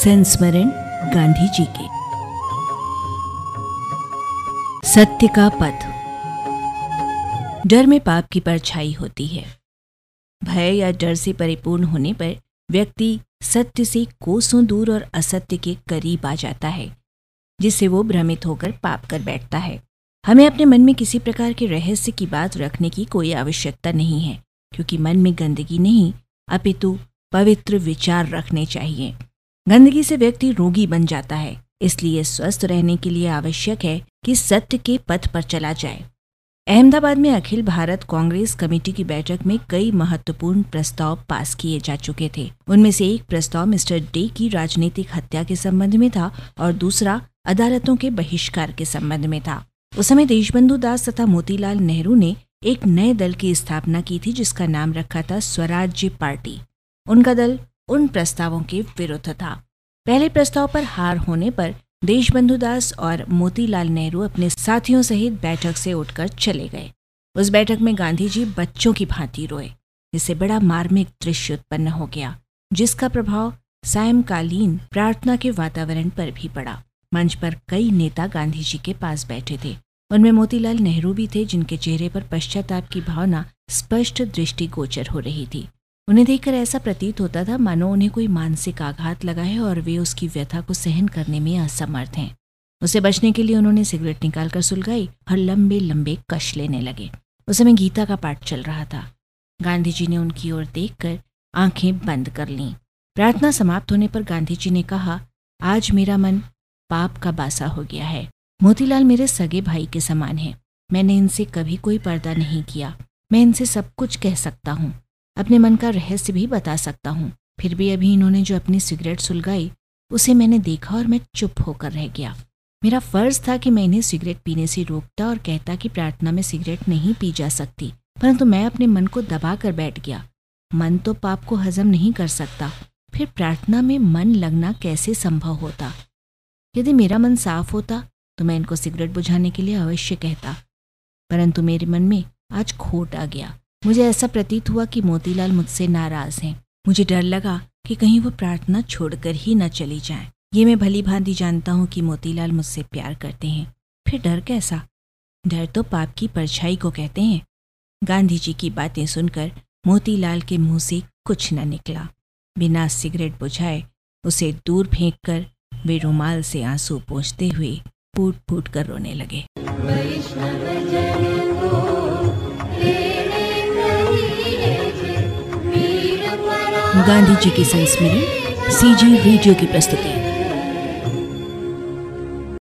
संस्मरण गांधी जी के। सत्य का पथ। डर में पाप की परछाई होती है। भय या डर से परिपूर्ण होने पर व्यक्ति सत्य से कोसों दूर और असत्य के करीब आ जाता है, जिससे वो भ्रमित होकर पाप कर बैठता है। हमें अपने मन में किसी प्रकार के रहस्य की बात रखने की कोई आवश्यकता नहीं है, क्योंकि मन में गंदगी नहीं, अपितु पवित्र विचार रखने चाहिए। गंदगी से व्यक्ति रोगी बन जाता है, इसलिए स्वस्थ रहने के लिए आवश्यक है कि सत्य के पथ पर चला जाए। अहमदाबाद में अखिल भारत कांग्रेस कमेटी की बैठक में कई महत्वपूर्ण प्रस्ताव पास किए जा चुके थे। उनमें से एक प्रस्ताव मिस्टर डे की राजनीतिक हत्या के संबंध में था और दूसरा अदालतों के बहिष्कार के संबंध में था। उस समय देशबंधु दास तथा मोतीलाल नेहरू ने एक नए दल की स्थापना की थी, जिसका नाम रखा था स्वराज्य पार्टी। उनका दल उन प्रस्तावों के विरुद्ध था। पहले प्रस्ताव पर हार होने पर देशबंधु दास और मोतीलाल नेहरू अपने साथियों सहित बैठक से उठकर चले गए। उस बैठक में गांधी जी बच्चों की भांति रोए। इससे बड़ा मार्मिक दृश्य उत्पन्न हो गया, जिसका प्रभाव सायंकालीन प्रार्थना के वातावरण पर भी पड़ा। मंच पर कई नेता गांधी जी के पास बैठे थे। उनमें मोतीलाल नेहरू भी थे, जिनके चेहरे पर पश्चाताप की भावना स्पष्ट दृष्टिगोचर हो रही थी। उन्हें देखकर ऐसा प्रतीत होता था, मानो उन्हें कोई मानसिक आघात लगा है और वे उसकी व्यथा को सहन करने में असमर्थ हैं। उसे बचने के लिए उन्होंने सिगरेट निकालकर सुलगाई और लंबे लंबे कश लेने लगे। उस समय गीता का पाठ चल रहा था। गांधी जी ने उनकी ओर देखकर आँखें बंद कर लीं। प्रार्थना समाप्त होने पर गांधी जी ने कहा, आज मेरा मन पाप का बासा हो गया है। मोतीलाल मेरे सगे भाई के समान है। मैंने इनसे कभी कोई पर्दा नहीं किया। मैं इनसे सब कुछ कह सकता हूँ। अपने मन का रहस्य भी बता सकता हूँ। फिर भी अभी इन्होंने जो अपनी सिगरेट सुलगाई, उसे मैंने देखा और मैं चुप होकर रह गया। मेरा फ़र्ज़ था कि मैं इन्हें सिगरेट पीने से रोकता और कहता कि प्रार्थना में सिगरेट नहीं पी जा सकती, परंतु मैं अपने मन को दबा कर बैठ गया। मन तो पाप को हजम नहीं कर सकता, फिर प्रार्थना में मन लगना कैसे संभव होता? यदि मेरा मन साफ़ होता तो मैं इनको सिगरेट बुझाने के लिए अवश्य कहता, परंतु मेरे मन में आज खोट आ गया। मुझे ऐसा प्रतीत हुआ कि मोतीलाल मुझसे नाराज़ हैं। मुझे डर लगा कि कहीं वो प्रार्थना छोड़कर ही न चली जाए। ये मैं भली भांति जानता हूँ कि मोतीलाल मुझसे प्यार करते हैं। फिर डर कैसा? डर तो पाप की परछाई को कहते हैं। गांधी जी की बातें सुनकर मोतीलाल के मुँह से कुछ न निकला। बिना सिगरेट बुझाए उसे दूर फेंक कर वे रुमाल से आँसू पोंछते हुए फूट फूट कर रोने लगे। गांधी जी की संस्मरण सीजी वीडियो की प्रस्तुति।